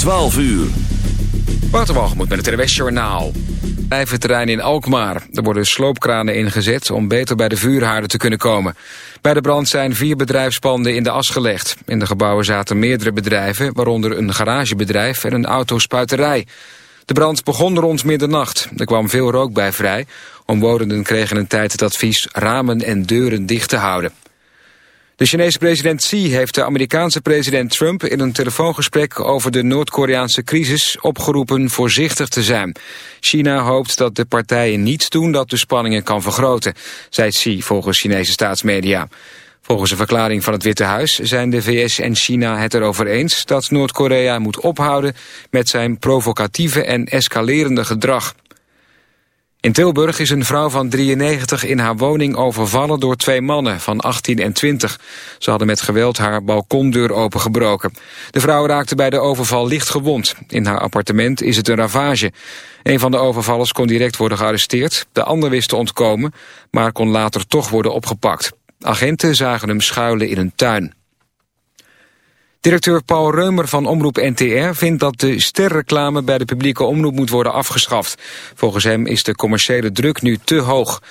12 uur. Waterwalgemoed met het RWS Journaal. Terrein in Alkmaar. Er worden sloopkranen ingezet om beter bij de vuurhaarden te kunnen komen. Bij de brand zijn vier bedrijfspanden in de as gelegd. In de gebouwen zaten meerdere bedrijven, waaronder een garagebedrijf en een autospuiterij. De brand begon rond middernacht. Er kwam veel rook bij vrij. Omwonenden kregen een tijd het advies ramen en deuren dicht te houden. De Chinese president Xi heeft de Amerikaanse president Trump in een telefoongesprek over de Noord-Koreaanse crisis opgeroepen voorzichtig te zijn. China hoopt dat de partijen niets doen dat de spanningen kan vergroten, zei Xi volgens Chinese staatsmedia. Volgens een verklaring van het Witte Huis zijn de VS en China het erover eens dat Noord-Korea moet ophouden met zijn provocatieve en escalerende gedrag. In Tilburg is een vrouw van 93 in haar woning overvallen door twee mannen van 18 en 20. Ze hadden met geweld haar balkondeur opengebroken. De vrouw raakte bij de overval licht gewond. In haar appartement is het een ravage. Een van de overvallers kon direct worden gearresteerd. De ander wist te ontkomen, maar kon later toch worden opgepakt. Agenten zagen hem schuilen in een tuin. Directeur Paul Reumer van Omroep NTR vindt dat de sterreclame bij de publieke omroep moet worden afgeschaft. Volgens hem is de commerciële druk nu te hoog.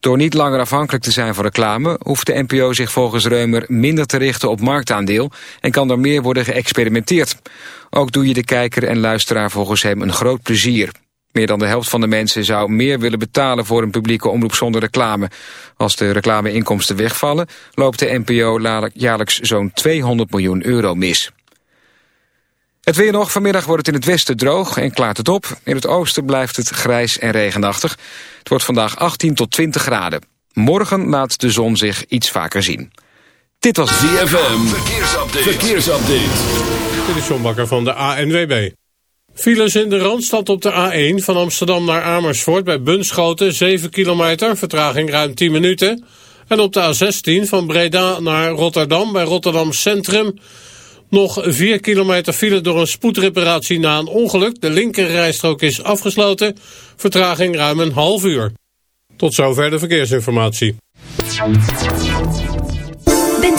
Door niet langer afhankelijk te zijn van reclame hoeft de NPO zich volgens Reumer minder te richten op marktaandeel en kan er meer worden geëxperimenteerd. Ook doe je de kijker en luisteraar volgens hem een groot plezier. Meer dan de helft van de mensen zou meer willen betalen voor een publieke omroep zonder reclame. Als de reclameinkomsten wegvallen, loopt de NPO jaarlijks zo'n 200 miljoen euro mis. Het weer nog. Vanmiddag wordt het in het westen droog en klaart het op. In het oosten blijft het grijs en regenachtig. Het wordt vandaag 18 tot 20 graden. Morgen laat de zon zich iets vaker zien. Dit was ZFM. Verkeersupdate. Verkeersupdate. Dit is John Bakker van de ANWB. Files in de Randstad op de A1 van Amsterdam naar Amersfoort bij Bunschoten 7 kilometer, vertraging ruim 10 minuten. En op de A16 van Breda naar Rotterdam bij Rotterdam Centrum nog 4 kilometer file door een spoedreparatie na een ongeluk. De linkerrijstrook is afgesloten, vertraging ruim een half uur. Tot zover de verkeersinformatie.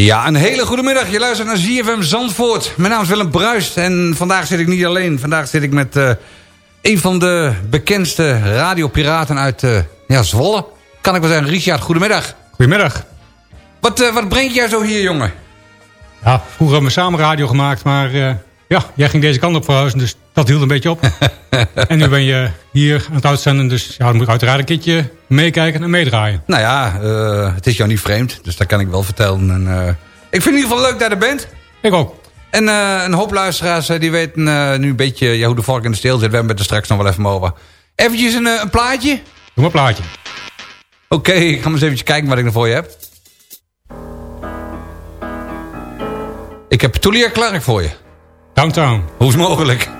Ja, een hele goede middag. Je luistert naar ZFM Zandvoort. Mijn naam is Willem Bruist en vandaag zit ik niet alleen. Vandaag zit ik met uh, een van de bekendste radiopiraten uit uh, ja, Zwolle. Kan ik wel zeggen, Richard, goedemiddag. Goedemiddag. Wat, uh, wat brengt jij zo hier, jongen? Ja, vroeger hebben we samen radio gemaakt, maar ja, jij ging deze kant op verhuizen, dus dat hield een beetje op. en nu ben je hier aan het uitzenden, dus ja, dan moet ik uiteraard een keertje meekijken en meedraaien. Nou ja, uh, het is jou niet vreemd, dus dat kan ik wel vertellen. En, uh, ik vind het in ieder geval leuk dat je er bent. Ik ook. En uh, een hoop luisteraars die weten nu een beetje ja, hoe de vork in de steel zit. We hebben het er straks nog wel even over. Eventjes een, een plaatje? Doe maar een plaatje. Oké, okay, ik ga maar eens even kijken wat ik er voor je heb. Ik heb Tulia Clark voor je. Downtown. Hoe is mogelijk?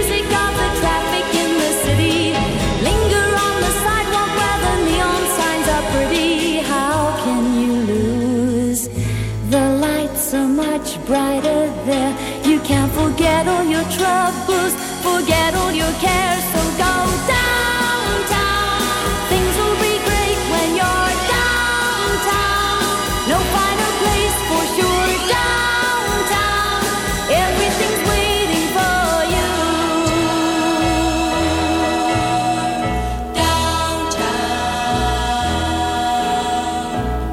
are much brighter there. You can't forget all your troubles, forget all your cares, so go downtown.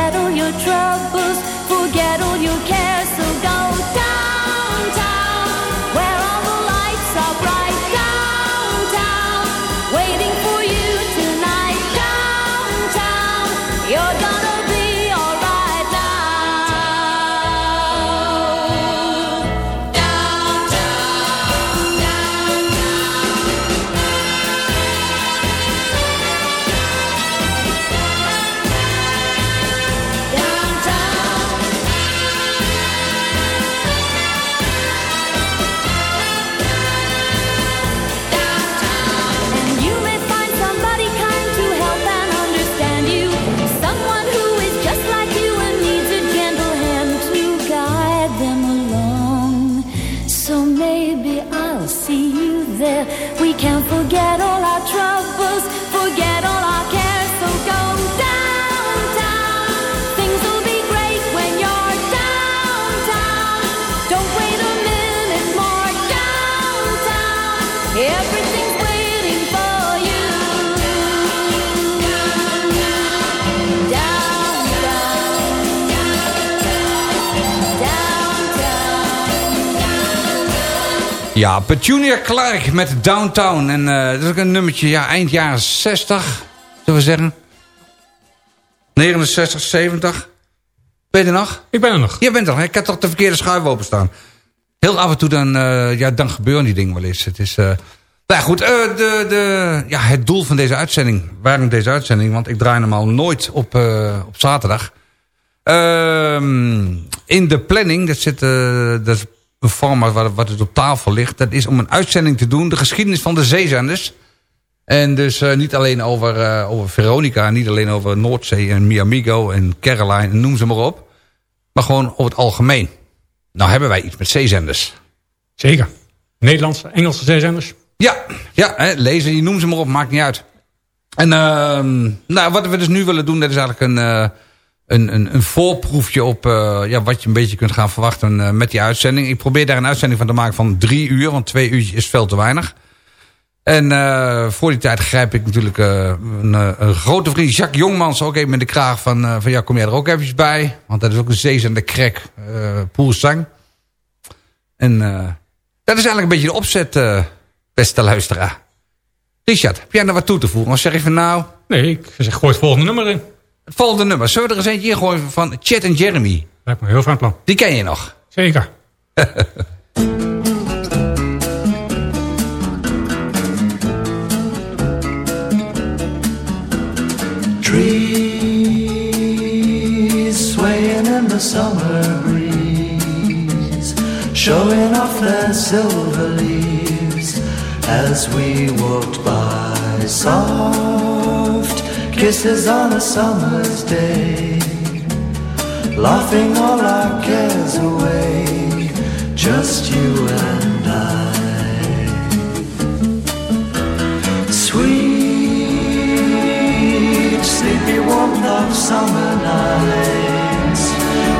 forget all your troubles, forget all your cares. So go get Ja, Petunia Clark met Downtown. En uh, dat is ook een nummertje, ja, eind jaren 60, zullen we zeggen. 69, 70. Ben je er nog? Ik ben er nog. Je bent er nog. Ik had toch de verkeerde schuif openstaan. Heel af en toe dan, uh, ja, dan gebeuren die dingen wel eens. Het is... Uh, nou ja, goed, uh, de, de, ja, het doel van deze uitzending. Waarom deze uitzending? Want ik draai normaal nooit op, op zaterdag. Ehm, in de planning, dat zit... dat format wat, wat het op tafel ligt. Dat is om een uitzending te doen. De geschiedenis van de zeezenders. En dus uh, niet alleen over, uh, over Veronica. Niet alleen over Noordzee en Miamigo en Caroline. En noem ze maar op. Maar gewoon over het algemeen. Nou hebben wij iets met zeezenders. Zeker. Nederlandse, Engelse zeezenders. Ja, ja hè, lezen, je noem ze maar op. Maakt niet uit. En uh, nou, wat we dus nu willen doen. Dat is eigenlijk een eh, een, een, een voorproefje op uh, ja, wat je een beetje kunt gaan verwachten uh, met die uitzending. Ik probeer daar een uitzending van te maken van drie uur, want twee uur is veel te weinig. En uh, voor die tijd grijp ik natuurlijk een, grote vriend, Jacques Jongmans, ook even met de kraag van, van ja, kom jij er ook eventjes bij? Want dat is ook een zeezende krek, uh, Poelsang. En dat is eigenlijk een beetje de opzet, beste luisteraar. Richard, heb jij daar wat toe te voegen? Of zeg je van nou, Nee, ik zeg gooi het volgende nummer in. Volgende nummer. Zullen we er eens eentje in gooien van Chet en Jeremy? Lijkt me een heel fijn plan. Die ken je nog. Zeker. Trees swaying in the summer breeze, showing off their silver leaves as we walked by. Soft kisses on a summer's day, laughing all our cares away, just you and I. Sweet, sleepy warmth of summer nights,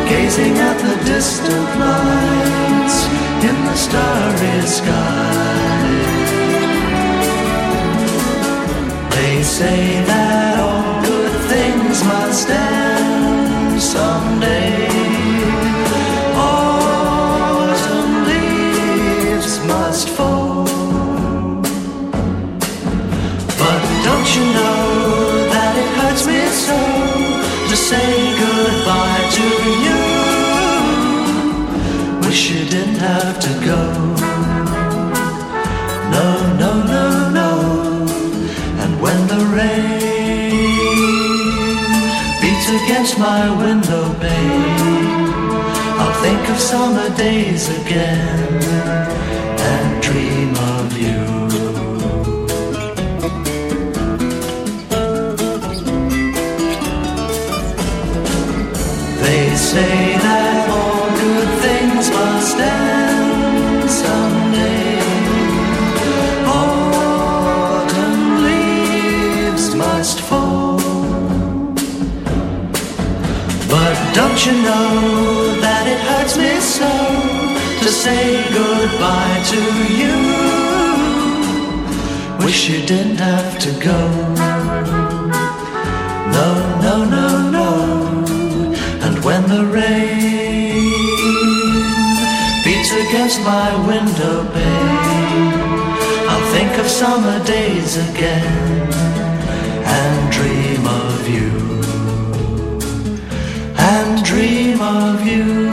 gazing at the distant lights in the starry sky. They say that my stand someday. Against my window pane, I'll think of summer days again and dream of you. They say don't you know that it hurts me so to say goodbye to you? Wish you didn't have to go. No, no, no, no. And when the rain beats against my window pane, I'll think of summer days again and dream of you. Dream of you.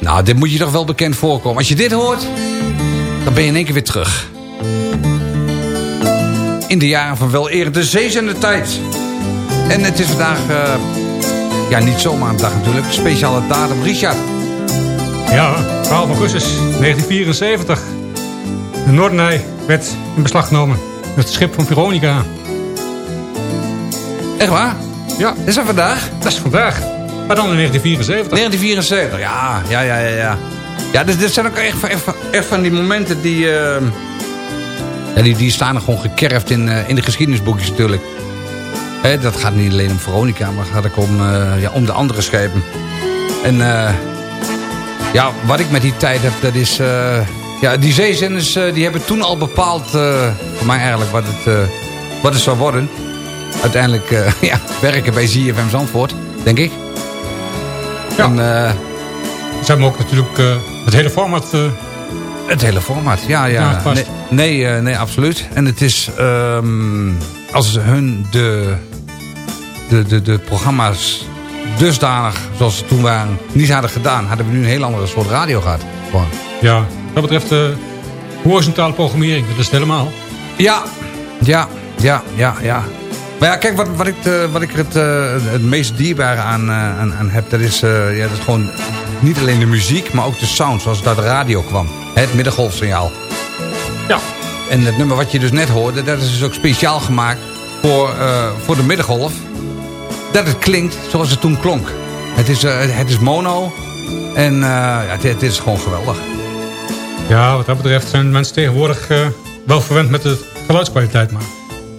Nou, dit moet je toch wel bekend voorkomen. Als je dit hoort, dan ben je in één keer weer terug. In de jaren van wel eer de zezende tijd. En het is vandaag, eh, ja niet zomaar een dag natuurlijk, speciale datum. Richard, Ja, 12 augustus 1974. De Noordenij werd in beslag genomen. Het schip van Veronica. echt waar? Ja, Is dat vandaag? dat is vandaag. Maar dan in 1974. 1974, ja, ja, ja, ja. Ja, ja dus dit zijn ook echt, van- echt, van- echt van die momenten die, eh, ja, die... Die staan er gewoon gekerfd in, eh, in de geschiedenisboekjes natuurlijk. Dat gaat niet alleen om Veronica, maar gaat ook om, eh, ja, om de andere schepen. En eh, ja, wat ik met die tijd heb, dat is... eh, ja, die zeezenders die hebben toen al bepaald, voor mij eigenlijk, wat het, wat het zou worden. Uiteindelijk ja, werken bij ZFM Zandvoort, denk ik. Ja. En, Ze hebben ook natuurlijk het hele format... Het hele format, ja, ja. Nee, nee, nee, absoluut. En het is, ehm, als hun de, de, de, de programma's dusdanig, zoals ze toen waren, niet hadden gedaan, hadden we nu een heel andere soort radio gehad. Gewoon. ja, wat betreft eh horizontale programmering. Dat is het helemaal. Ja, ja, ja, ja, ja. Maar ja, kijk, wat, wat ik, eh, wat ik er het, eh, het meest dierbare aan, aan, aan heb... Dat is, ja, dat is gewoon niet alleen de muziek, maar ook de sound zoals het uit de radio kwam. Het middengolfsignaal. Ja, En het nummer wat je dus net hoorde, dat is dus ook speciaal gemaakt voor, voor de middengolf. Dat het klinkt zoals het toen klonk. Het is, eh, het is mono en ja, het, het is gewoon geweldig. ja, wat dat betreft zijn mensen tegenwoordig eh, wel verwend met de geluidskwaliteit. Maar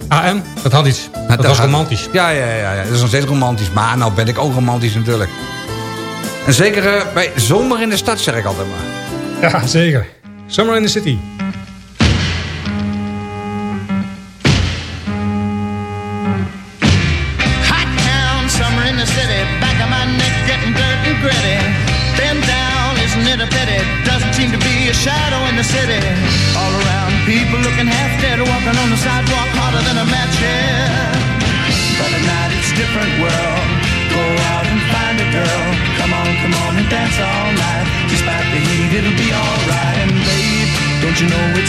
AM, dat had iets. Dat, was romantisch. Ja, ja, ja, ja, dat is nog steeds romantisch. Maar nou ben ik ook romantisch natuurlijk. En zeker bij zomer in de stad zeg ik altijd maar. Ja, zeker. Summer in the City.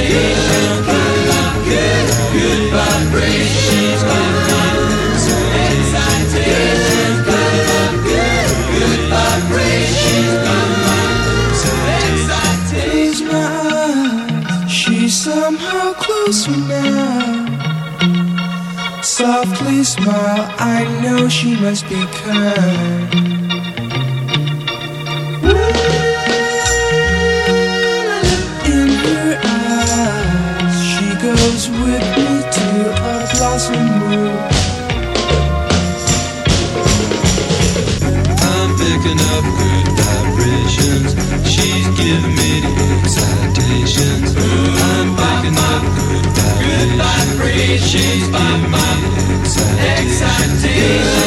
excitations. Good, good vibrations. Good, good vibrations. My eyes, she's somehow now. Softly smile, I know she must be kind. Krishna.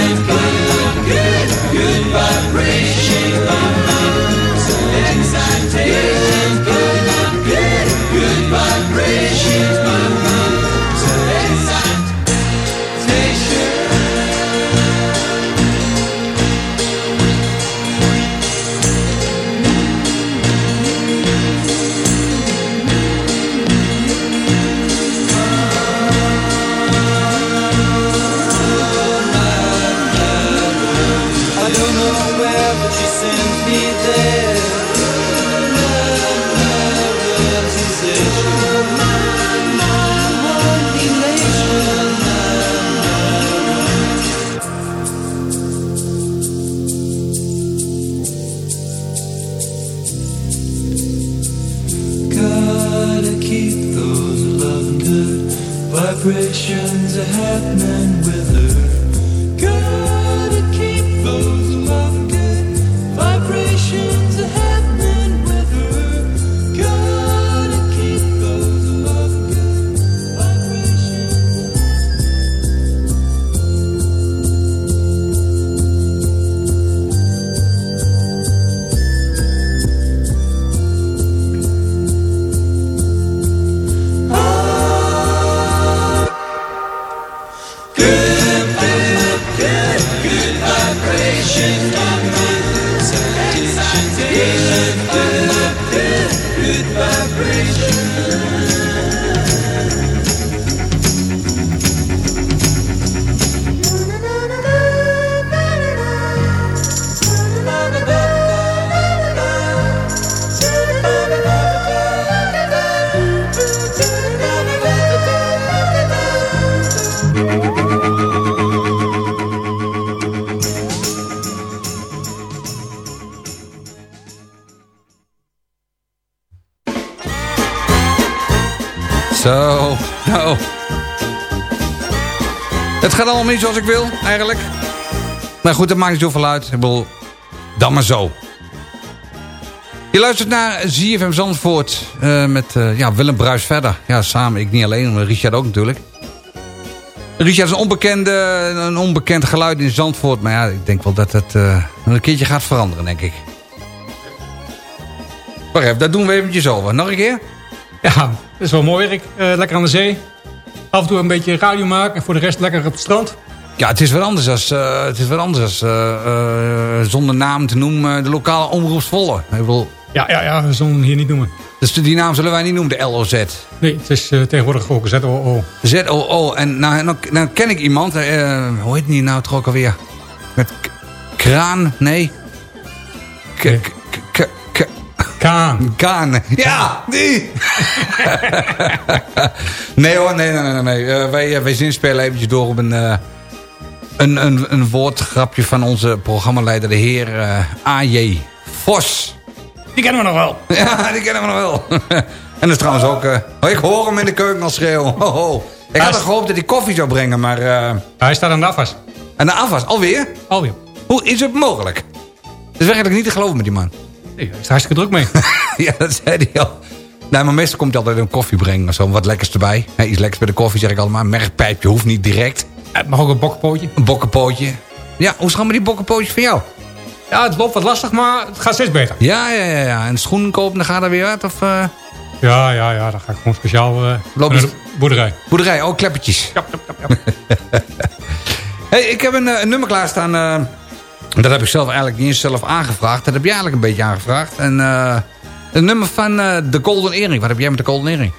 Zoals ik wil, eigenlijk. Maar goed, dat maakt niet zoveel uit. Ik bedoel, dan maar zo. Je luistert naar ZFM Zandvoort eh, met eh, ja, Willem Bruis verder. Ja, samen, ik niet alleen, maar Richard ook natuurlijk. Richard is een, onbekende, een onbekend geluid in Zandvoort. Maar ja, ik denk wel dat het eh, een keertje gaat veranderen, denk ik. Wacht even, dat doen we eventjes over. Nog een keer? Ja, dat is wel mooi. Eh, lekker aan de zee. Af en toe een beetje radio maken. En voor de rest lekker op het strand. Ja, het is wat anders als, eh, het is wat anders als eh, eh, zonder naam te noemen de lokale omroepsvolle. Ik bedoel, Ja, ja, ja, we zullen hem hier niet noemen. dus die naam zullen wij niet noemen, de LOZ. Nee, het is eh, tegenwoordig ook ZOO. ZOO. En nou, nou, nou ken ik iemand, hoe heet die nou toch ook alweer? Met kraan, nee. K- Nee. Kaan. Kaan. Ja, die. nee hoor, nee, nee, nee. nee. Wij, wij zinspelen eventjes door op een, een, een, een woordgrapje van onze programmaleider, de heer eh, A.J. Vos. Die kennen we nog wel. Ja, die kennen we nog wel. en dat is trouwens ook... eh, oh, ik hoor hem in de keuken al schreeuwen. Ho, ho. Ik had gehoopt dat hij koffie zou brengen, maar... eh, Hij staat aan de afwas. en de afwas, alweer? Alweer. Hoe is het mogelijk? Dat is werkelijk niet te geloven met die man. Nee, hij is hartstikke druk mee. ja, dat zei hij al. Nee, maar meestal komt hij altijd een koffie brengen of zo. Wat lekkers erbij. Iets lekkers bij de koffie zeg ik. Een merkpijpje hoeft niet direct. Het mag ook een bokkenpootje. Een bokkenpootje. Ja, hoe gaan met die bokkenpootjes van jou? Ja, het loopt wat lastig, maar het gaat steeds beter. Ja, ja, ja. ja. En schoenen kopen, dan gaat er weer uit? Of eh, Ja, ja, ja. Dan ga ik gewoon speciaal eh, naar de boerderij. boerderij? Oh, kleppertjes. Ja, ja, ja, hey, ik heb een, eh, een nummer klaarstaan. eh dat heb ik zelf eigenlijk niet eens zelf aangevraagd. Dat heb jij eigenlijk een beetje aangevraagd. En eh een nummer van eh The Golden Earring. Wat heb jij met de Golden Earring?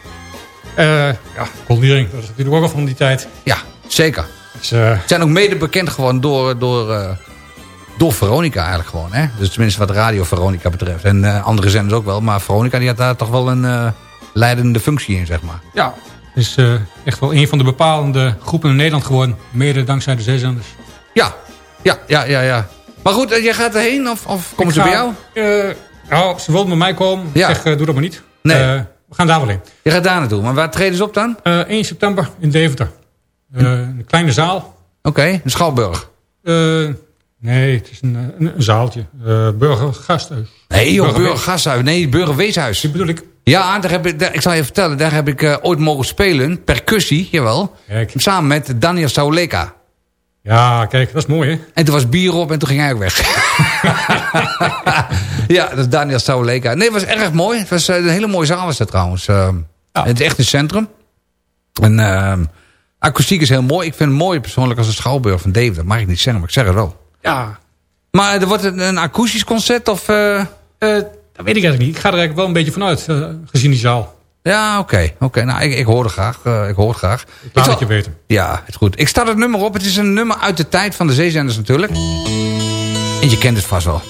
Eh, ja, Goldering. Dat is natuurlijk ook al van die tijd. Ja, zeker. Dus, Ze zijn ook mede bekend geworden door, door, eh, door Veronica eigenlijk gewoon. Hè? Dus tenminste wat Radio Veronica betreft. En eh, andere zenders ook wel. Maar Veronica die had daar toch wel een eh, leidende functie in, zeg maar. ja, is eh, echt wel een van de bepalende groepen in Nederland geworden. Mede dankzij de zeezenders. Ja, ja, ja, ja. ja. Maar goed, jij gaat erheen of, of komen ze bij jou? eh, nou, ze wilden met mij komen. Ja. Ik zeg, eh, doe dat maar niet. Nee. Eh, we gaan daar wel in. Je gaat daar naartoe. Maar waar treden ze op dan? Eh 1 september in Deventer. Eh, een kleine zaal. Oké, de Schouwburg. Eh, nee, het is een, eh, een, een zaaltje. Burgergasthuis. Nee joh, Burgerwees. Burgergasthuis. Nee, Burgerweeshuis. Die bedoel ik. Ja, daar heb ik, daar, ik zal je vertellen. Daar heb ik ooit mogen spelen. Percussie, jawel. Kijk. Samen met Daniel Sauleka. Ja, kijk, dat is mooi hè. En toen was bier op en toen ging hij ook weg. ja, dat is Daniel Sauleka. Nee, het was erg mooi. Het was een hele mooie zaal was dat trouwens. Eh, Het is echt een centrum. En eh, akoestiek is heel mooi. Ik vind het mooi persoonlijk als een schouwburg van David. Dat mag ik niet zeggen, maar ik zeg het wel. Ja, Maar er wordt een, een akoestisch concert of... eh, eh, dat weet ik eigenlijk niet. Ik ga er eigenlijk wel een beetje vanuit, eh, gezien die zaal. Ja, oké. oké. Nou, ik, ik hoor het graag. eh, ik hoor het graag. Ik laat het je weten. Ja, het goed. Ik start het nummer op. Het is een nummer uit de tijd van de zeezenders natuurlijk. En je kent het vast wel.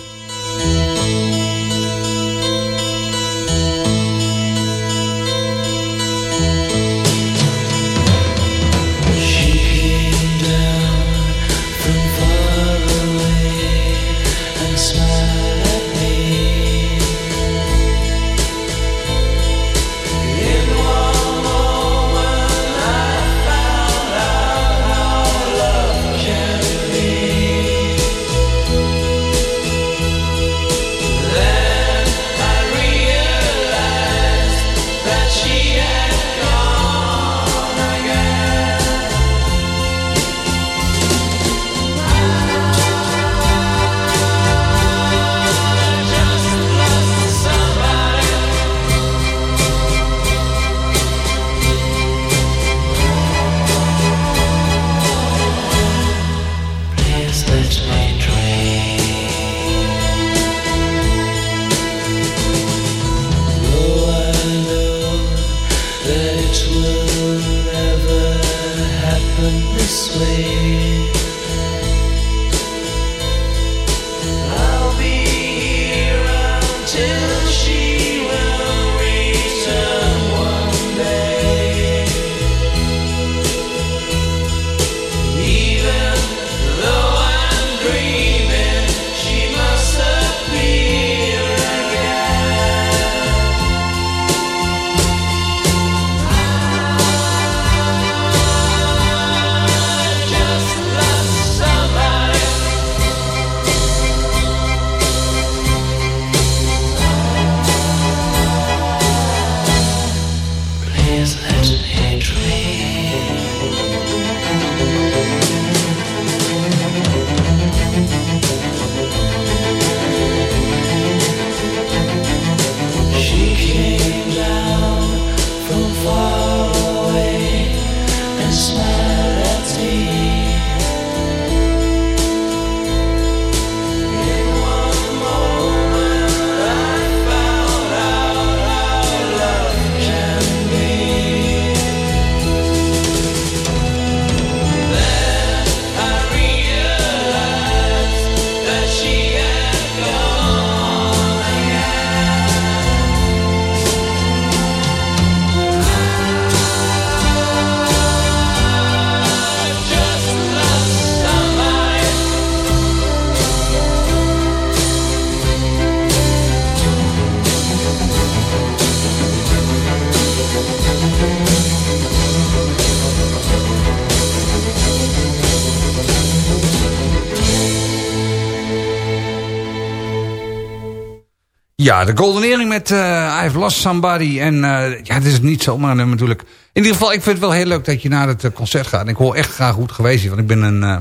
Ja, de Golden Earring met uh, I've Lost Somebody. En uh, ja, het is niet zomaar een nummer natuurlijk. In ieder geval, ik vind het wel heel leuk dat je naar het concert gaat. En ik hoor echt graag hoe het geweest is. Want ik ben een, uh,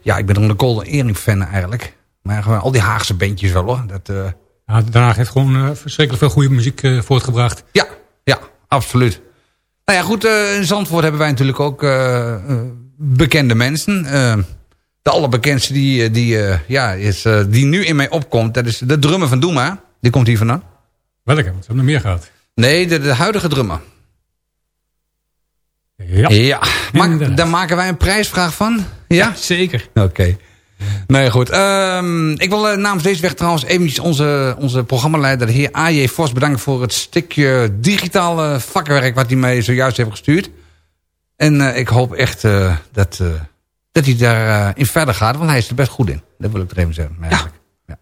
ja, ik ben een Golden Earring fan eigenlijk. Maar al die Haagse bandjes wel hoor. Dat, ja, Den Haag heeft gewoon verschrikkelijk veel goede muziek voortgebracht. Ja, ja, absoluut. Nou ja, goed, in Zandvoort hebben wij natuurlijk ook bekende mensen de allerbekendste die, die, uh, ja, is, uh, die nu in mij opkomt, dat is de drummer van Doema. Die komt hier vandaan. Welke? Want we hebben nog meer gehad. Nee, de, de huidige drummer. Ja. ja. Ma daar maken wij een prijsvraag van. Ja, ja zeker. Oké. Okay. Nee, goed. Um, ik wil namens deze weg trouwens eventjes onze, onze programmaleider, de heer A.J. Vos, bedanken voor het stukje digitale vakwerk wat hij mij zojuist heeft gestuurd. En uh, ik hoop echt uh, dat dat hij daarin uh, verder gaat. Want hij is er best goed in. Dat wil ik er even zeggen. Ja. ja.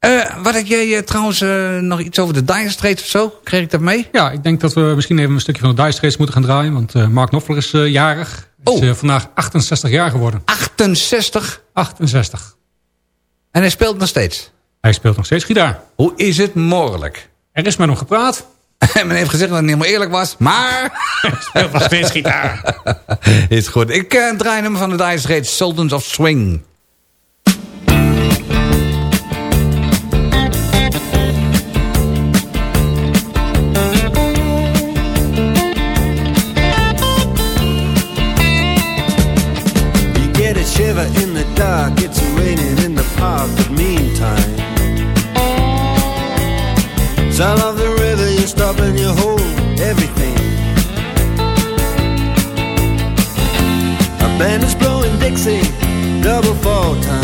Uh, wat had jij uh, trouwens nog iets over de Dire Straits of zo? Kreeg ik dat mee? Ja, ik denk dat we misschien even een stukje van de Dire Straits moeten gaan draaien. Want Mark Knopfler is jarig. Oh. Is vandaag 68 jaar geworden. 68? 68. En hij speelt nog steeds? Hij speelt nog steeds gitaar. Hoe is het mogelijk? Er is met hem gepraat. Men heeft gezegd dat het niet helemaal eerlijk was. Maar... speelt nog steeds gitaar. Is goed. Ik uh, draai nummer van de Dire Straits. Sultans of Swing. You get a shiver in the dark. It's raining in the park. But meantime... Sound stop and you hold everything. A band is blowing Dixie, double fall time.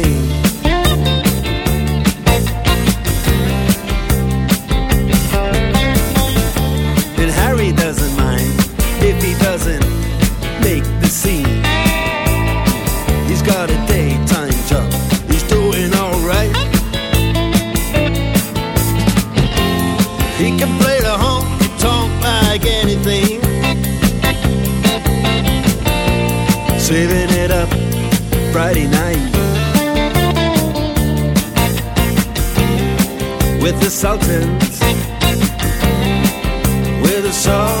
Saving it up Friday night. With the Sultans. With the sultans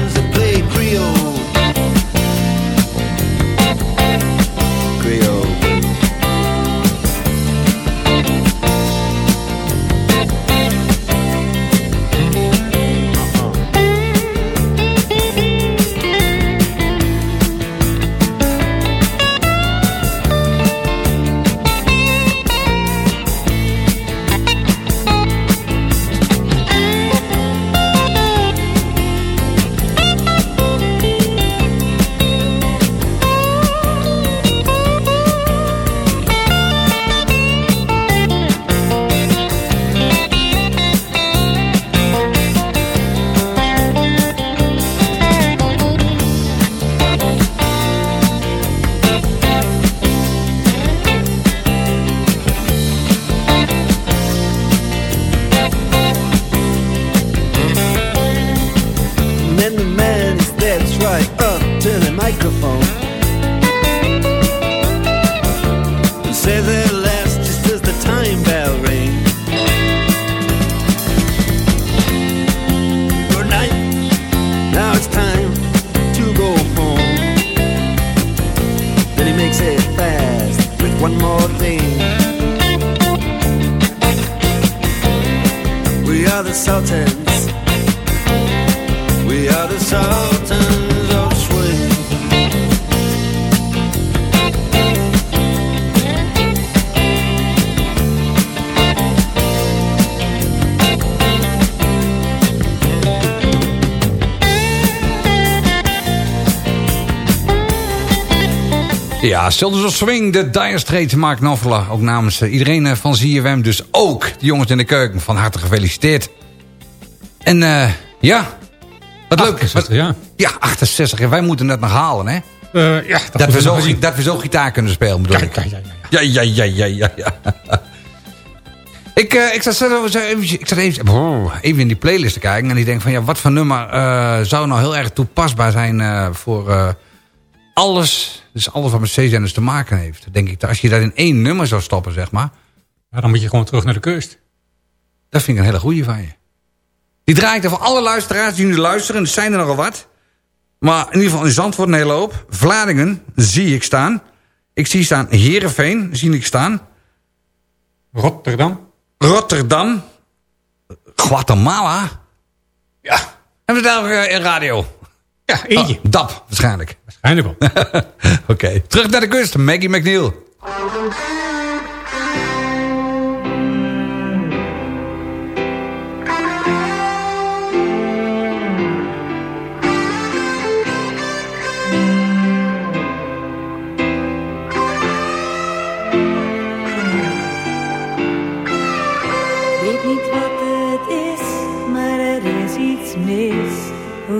Silders of Swing, de Dire Straits, Mark Knopfler. Ook namens eh, iedereen eh, van ZFM. Dus ook de jongens in de keuken. Van harte gefeliciteerd. En eh, ja, wat leuk. 68, Wat- ja. Ja, 68. En wij moeten het nog halen, hè? Ja, Dat, we zo, zien. dat we zo gitaar kunnen spelen, bedoel ik. Ja, ja, ja, Ja, ja, ja, ja, ja. ik, ik zat, zo even, ik zat even, even in die playlist te kijken. En ik denk van, ja, wat voor nummer zou nou heel erg toepasbaar zijn voor alles. Dus alles wat met zeezenders te maken heeft. Denk ik, als je dat in één nummer zou stoppen, zeg maar. Ja, dan moet je gewoon terug naar de kust. Dat vind ik een hele goeie van je. Die draai ik dan voor alle luisteraars die nu luisteren. Er zijn er nogal wat. Maar in ieder geval in Zandvoort een hele hoop. Vlaardingen zie ik staan. Ik zie staan Heerenveen, zie ik staan. Rotterdam. Rotterdam. Guatemala. Ja. En we daar uh, in radio. Ja, eentje. Oh, DAP, waarschijnlijk. Waarschijnlijk wel. Oké. Terug naar de kust. Maggie McNeil.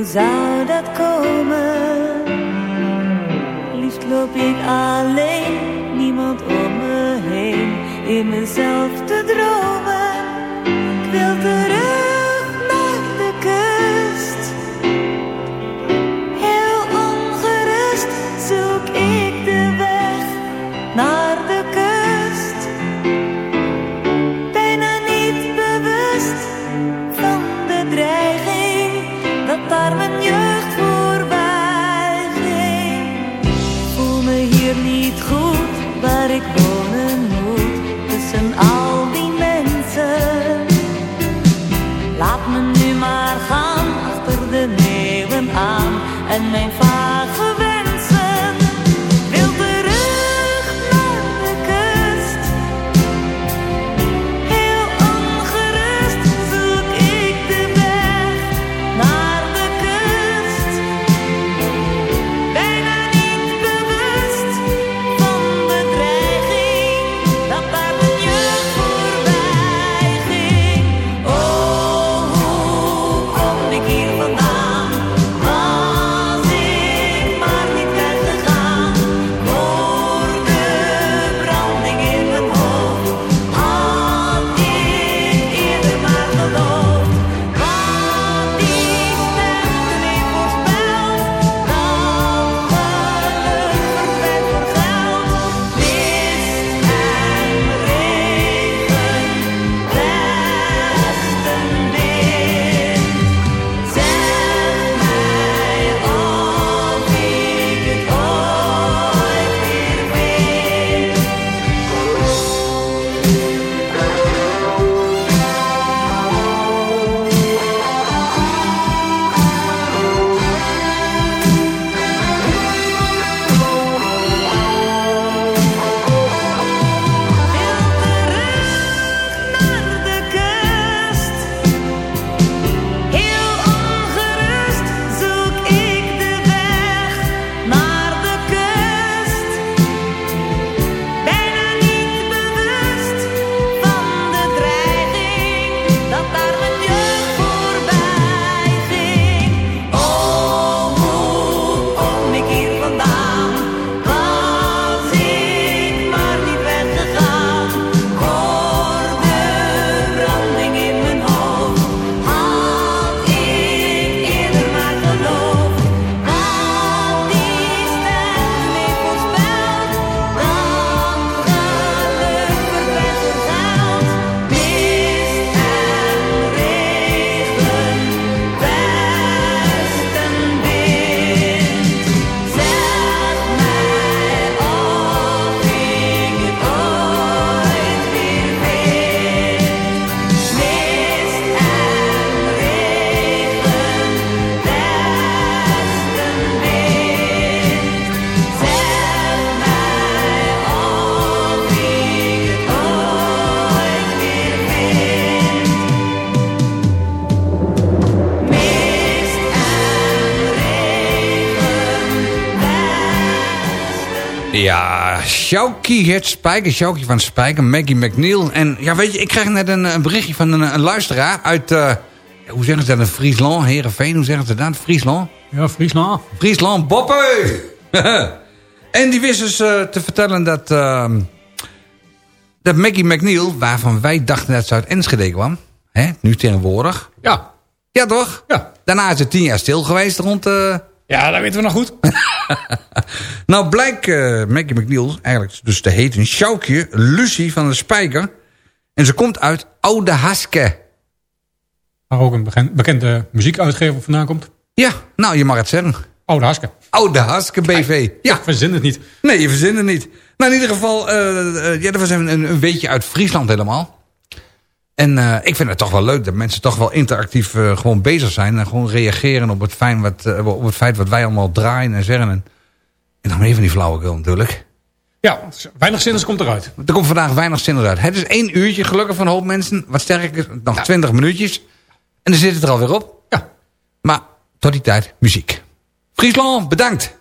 weet ik alleen, niemand om me heen, in mezelf te dromen. Ik wil terug 没法 Sjoukie, het Spijker, Sjoukie van Spijker, Maggie McNeil. En ja, weet je, ik kreeg net een, een berichtje van een, een luisteraar uit, eh, hoe zeggen ze dat, in Friesland, Heerenveen, hoe zeggen ze dat, Friesland? Ja, Friesland. Friesland, Boppe! en die wist dus eh, te vertellen dat, ehm, dat Maggie McNeil, waarvan wij dachten dat ze uit Enschede kwam, hè, nu tegenwoordig. Ja. Ja, toch? Ja. Daarna is ze tien jaar stil geweest rond... Ja, dat weten we nog goed. nou blijkt eh, Maggie McNeil eigenlijk dus te heten Sjoukje Lucie van de Spijker. En ze komt uit Oude Haske. Waar ook een beken- bekende muziekuitgever vandaan komt. Ja, nou je mag het zeggen. Oude Haske. Oude Haske BV. Ja. Ik verzin het niet. Nee, je verzint het niet. Nou, in ieder geval, eh, eh, ja, dat was een, een, een weetje uit Friesland helemaal. En eh, ik vind het toch wel leuk dat mensen toch wel interactief eh, gewoon bezig zijn. En gewoon reageren op het, fijn wat, eh, op het feit wat wij allemaal draaien en zeggen. En, en dan even die flauwekul natuurlijk. Ja, weinig zinners komt eruit. Er komt vandaag weinig zin uit. Het is één uurtje, gelukkig van een hoop mensen. Wat sterker, nog twintig minuutjes. En dan zit het er alweer op. Ja. Maar tot die tijd, muziek. Friesland, bedankt.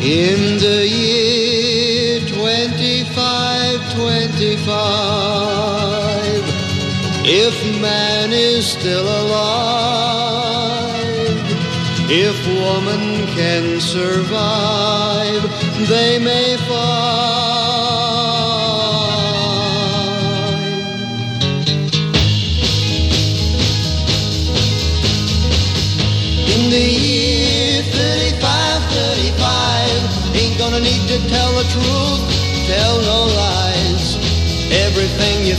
In the year 2525, if man is still alive, if woman can survive, they may find.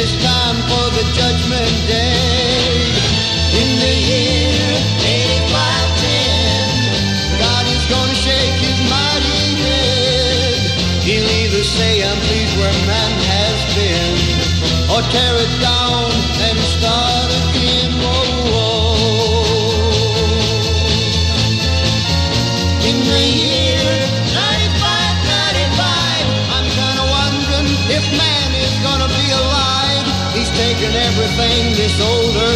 It's time for the judgment day.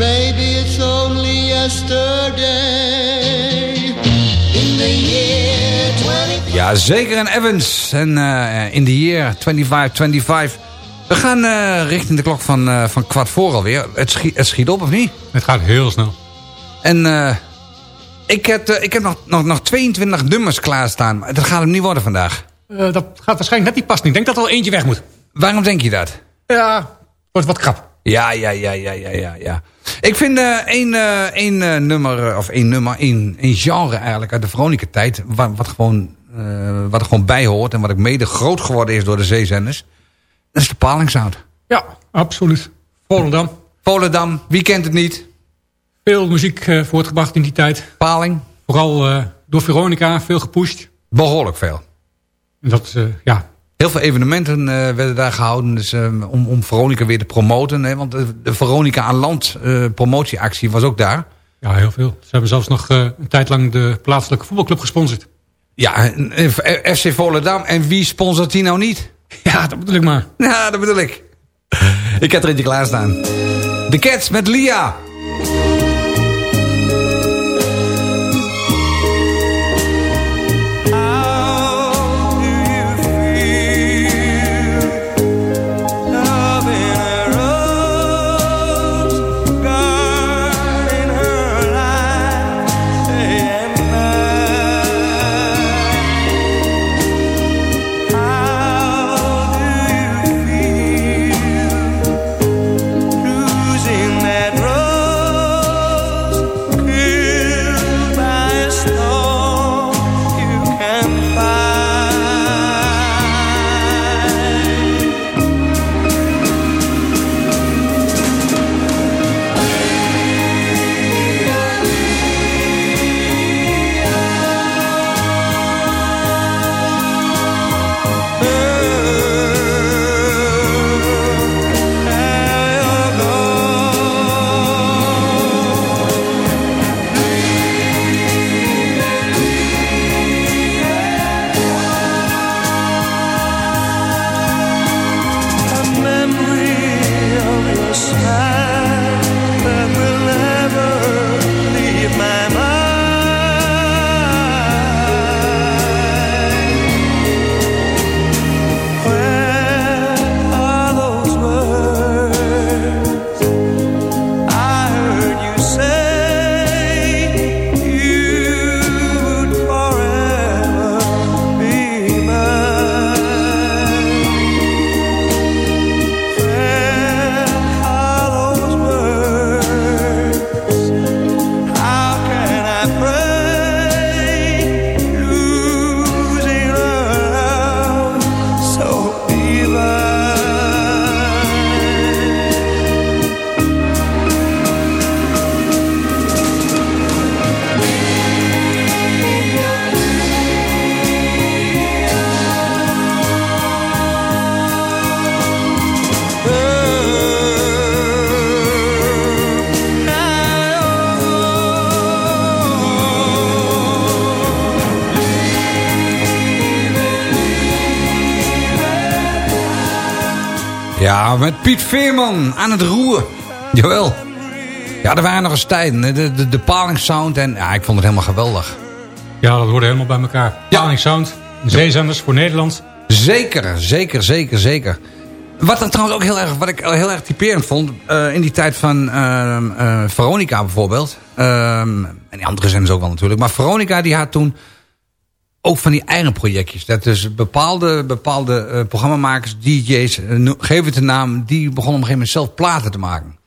maybe it's only yesterday. In the year 20. Ja, zeker en Evans. En eh, in the year 2525. We gaan eh, richting de klok van, eh, van kwart voor alweer. Het, schiet, het schiet op, of niet? Het gaat heel snel. En eh, ik heb, eh, ik heb nog, nog, nog 22 nummers klaarstaan. Maar dat gaat hem niet worden vandaag. Eh, dat gaat waarschijnlijk net niet passen. Ik denk dat er wel eentje weg moet. Waarom denk je dat? Ja, wordt wat krap. Ja, ja, ja, ja, ja, ja. ja. Ik vind eh, één, eh, één eh, nummer, of één nummer, één, één genre eigenlijk uit de Veronica-tijd... Wat, wat, gewoon, wat er gewoon bij hoort en wat ik mede groot geworden is door de zeezenders... Dat is de Palingsound. Ja, absoluut. Volendam. Volendam, wie kent het niet? Veel muziek voortgebracht in die tijd. Paling. Vooral door Veronica, veel gepusht. Behoorlijk veel. En dat, ja, Heel veel evenementen eh, werden daar gehouden dus, eh, om, om Veronica weer te promoten. Hè, want de, Veronica aan land eh, promotieactie was ook daar. Ja, heel veel. Ze hebben zelfs nog een tijd lang de plaatselijke voetbalclub gesponsord. Ja, FC Volendam. En wie sponsort die nou niet? Ja, dat bedoel ik maar. Ja, dat bedoel ik. Ik heb er eentje klaarstaan. De Cats met Lia. Ja, met Piet Veerman aan het roer. Jawel. Ja, er waren nog eens tijden. De, de, de paling sound. En ja, ik vond het helemaal geweldig. Ja, dat hoorde helemaal bij elkaar. Paling Sound, zeezenders voor Nederland. Zeker, zeker, zeker, zeker. Wat dan trouwens ook heel erg, wat ik heel erg typerend vond... eh, in die tijd van ehm, eh, Veronica bijvoorbeeld... ehm, en die andere zenders ook wel natuurlijk... maar Veronica die had toen ook van die eigen projectjes. Dat dus bepaalde, bepaalde eh, programmamakers, DJ's, eh, geef het een naam... die begonnen op een gegeven moment zelf platen te maken.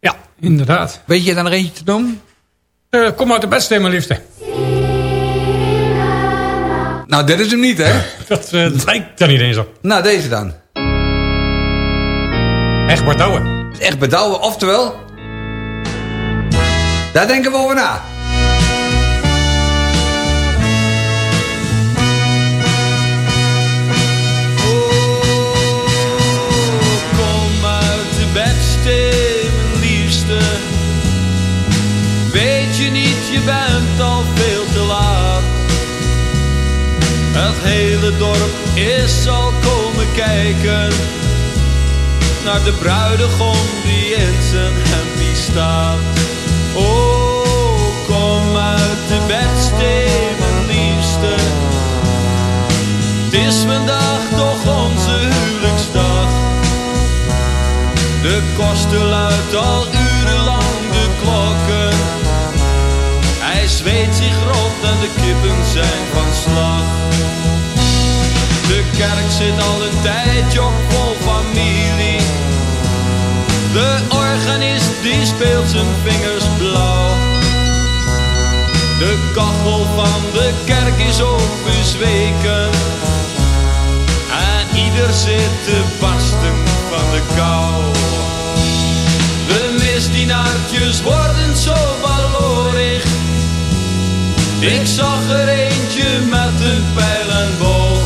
Ja, inderdaad. Weet je daar nog eentje te doen? Eh, kom uit de bedstee, mijn liefste. Nou, dit is hem niet, hè? Dat dat lijkt er niet eens op. nou, deze dan. Echt Bart Douwe. Echt bedouwen, oftewel... Daar denken we over na. Hele dorp is al komen kijken naar de bruidegom die in zijn hempie staat. Oh, kom uit de bedstee, mijn liefste. Het is vandaag toch onze huwelijksdag. De koster luidt al Zweet zich rot en de kippen zijn van slag. De kerk zit al een tijdje vol familie. De organist die speelt zijn vingers blauw. De kachel van de kerk is ook bezweken. En ieder zit te barsten van de kou. De misdienaartjes worden zo ballorig. Ik zag er eentje met een pijl en boog.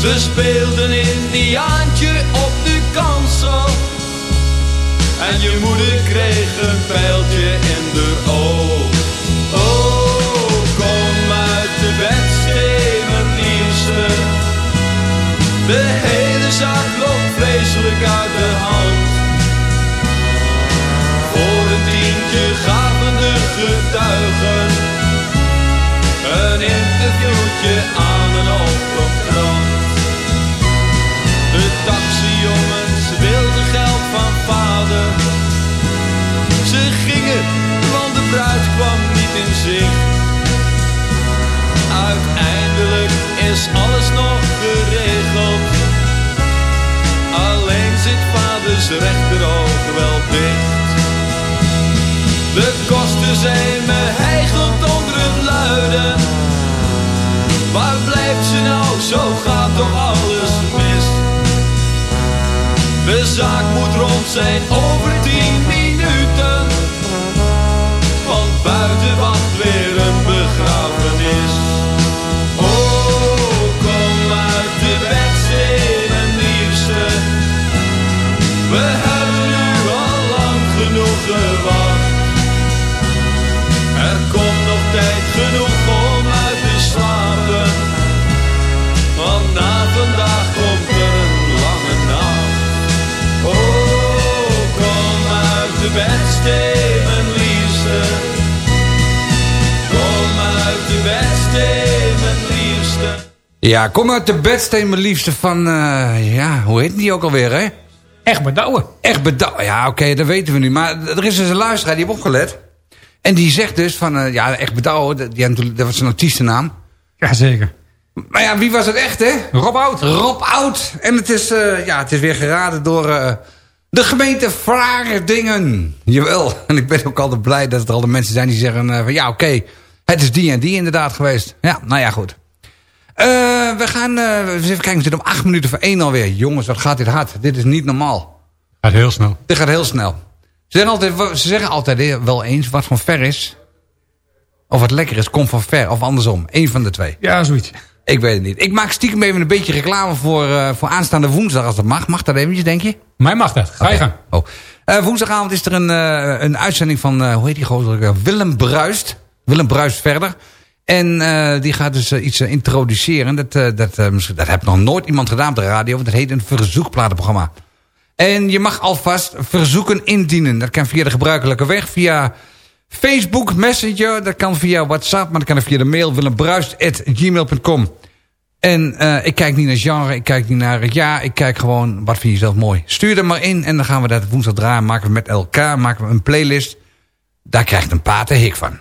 Ze speelden Indiaantje op de kansel. En je moeder kreeg een pijltje in de oog. Oh, kom uit de bedstee, mijn. De hele zaak loopt vreselijk uit de hand. Getuigen. Een interviewtje aan zijn me heigeld onder het luiden. Waar blijft ze nou? Zo gaat toch alles mis. De zaak moet rond zijn over Ja, kom uit de bedsteen, mijn liefste, van... eh, ja, hoe heet die ook alweer, hè? Echt bedouwen. Echt bedouwen. Ja, oké, dat weten we nu. Maar er is dus een luisteraar die heeft opgelet. En die zegt dus van... eh, ja, echt bedouwen, dat, die, dat was zijn artiestennaam. Jazeker. Maar ja, wie was het echt, hè? Rob Oud. Rob Oud. En het is, eh, ja, het is weer geraden door de gemeente Vlaardingen. Jawel. En ik ben ook altijd blij dat er al de mensen zijn die zeggen van... Ja, oké, het is die en die inderdaad geweest. Ja, nou ja, goed. Eh, we gaan eh, even kijken. We zitten om acht minuten voor één alweer. Jongens, wat gaat dit hard. Dit is niet normaal. Gaat heel snel. Dit gaat heel snel. Ze zeggen altijd, ze zeggen altijd eh, wel eens wat van ver is. Of wat lekker is, komt van ver. Of andersom. Eén van de twee. Ja, zoiets. Ik weet het niet. Ik maak stiekem even een beetje reclame voor, eh, voor aanstaande woensdag als dat mag. Mag dat eventjes, denk je? Mij mag dat. Ga je gang. Oh. Eh, woensdagavond is er een, eh, een uitzending van, eh, hoe heet die gozer? Eh, Willem Bruist. Willem Bruist verder. En eh, die gaat dus eh, iets eh, introduceren. Dat, dat, dat heeft nog nooit iemand gedaan op de radio. want Dat heet een verzoekplatenprogramma. En je mag alvast verzoeken indienen. Dat kan via de gebruikelijke weg. Via Facebook, Messenger. Dat kan via WhatsApp. Maar dat kan via de mail willembruist.gmail.com. En ik kijk niet naar genre, ik kijk niet naar het ja, ik kijk gewoon wat vind je zelf mooi. Stuur er maar in en dan gaan we dat woensdag draaien. Maken we met elkaar, maken we een playlist. Daar krijgt een pater hik van.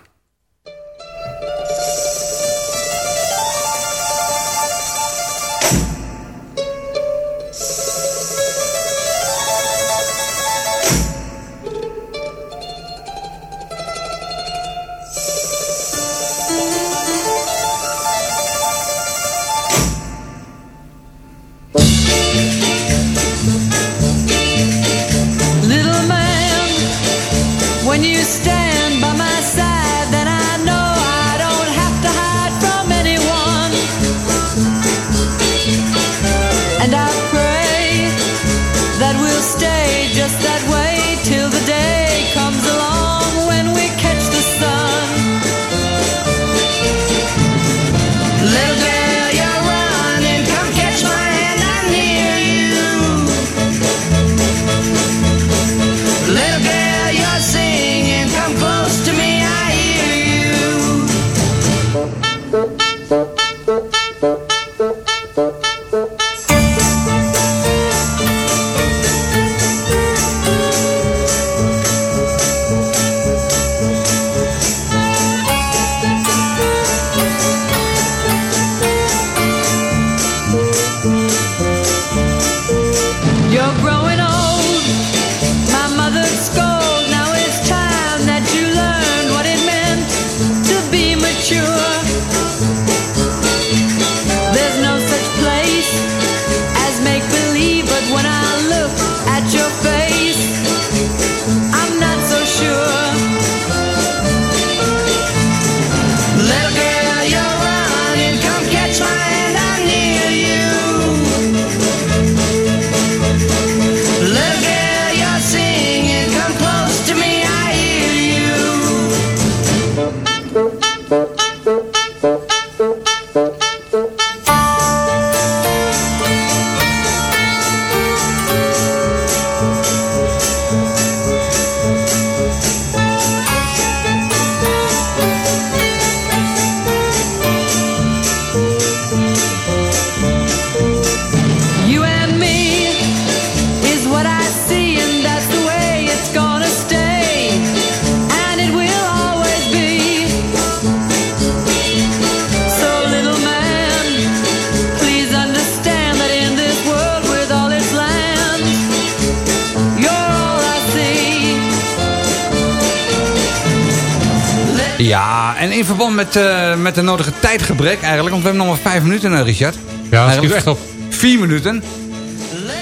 Nodige tijdgebrek eigenlijk... want we hebben nog maar vijf minuten, uh, Richard. Ja, dat schiet echt op. Vier minuten.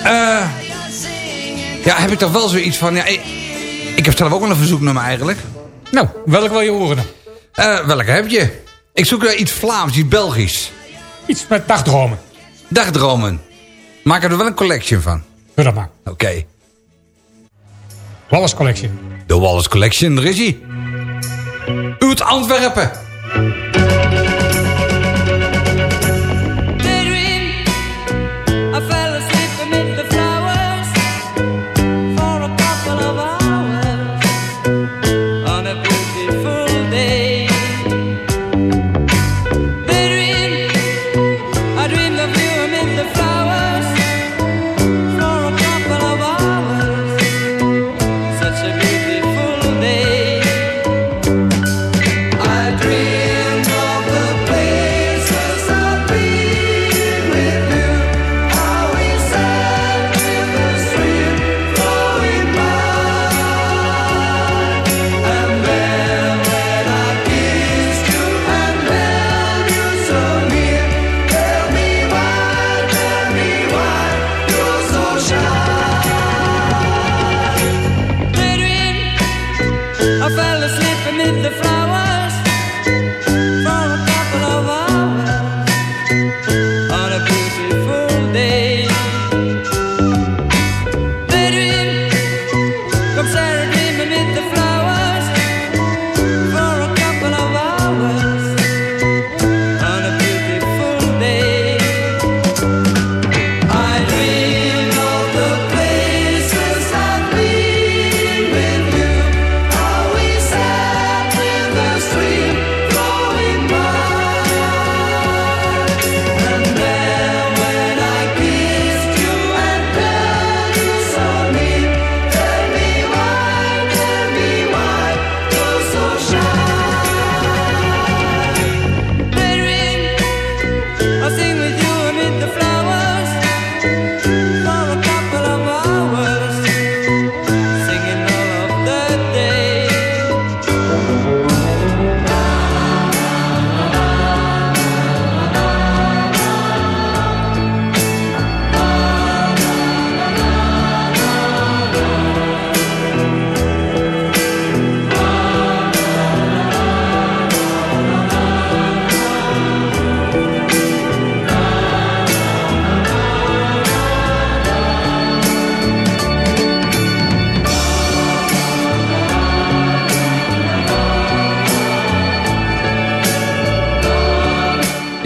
Eh, ja, heb ik toch wel zoiets van... Ja, ik, ik heb zelf ook wel een verzoeknummer eigenlijk. Nou, welke wil je horen? Eh, welke heb je? Ik zoek naar iets Vlaams, iets Belgisch. Iets met dagdromen. Dagdromen. Maak er wel een collection van. Doe dat maar. Oké. Wallace Collection. De Wallace Collection, daar is hij. Uit Antwerpen.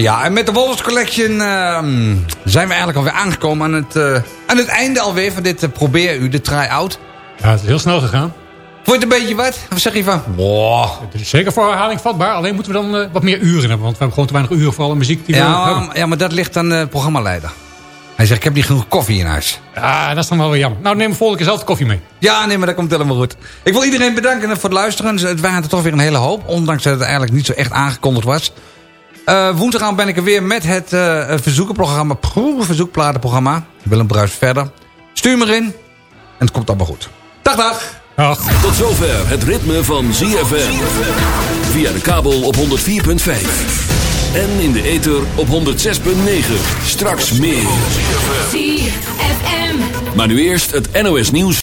Ja, en met de Wallace Collection ehm, zijn we eigenlijk alweer aangekomen aan het, eh, aan het einde alweer van dit uh, probeer u, de try-out. Ja, het is heel snel gegaan. Vond je het een beetje wat? Wat zeg je van? Wow. Het is zeker voor herhaling vatbaar. Alleen moeten we dan eh, wat meer uren hebben. Want we hebben gewoon te weinig uren voor alle muziek die we Ja, hebben. ja, maar dat ligt aan de programmaleider. Hij zegt, ik heb niet genoeg koffie in huis. Ja, dat is dan wel weer jammer. Nou, neem volgende keer zelf de koffie mee. Ja, nee, maar dat komt helemaal goed. Ik wil iedereen bedanken voor het luisteren. Het waren er toch weer een hele hoop. Ondanks dat het eigenlijk niet zo echt aangekondigd was. Eh woensdagavond ben ik er weer met het eh, verzoekenprogramma. Poeh, verzoekplatenprogramma. Willem Bruis verder. Stuur me erin. En het komt allemaal goed. Dag, dag. Dag. Tot zover het ritme van ZFM. Via de kabel op 104.5. En in de ether op 106.9. Straks meer. ZFM. Maar nu eerst het NOS nieuws.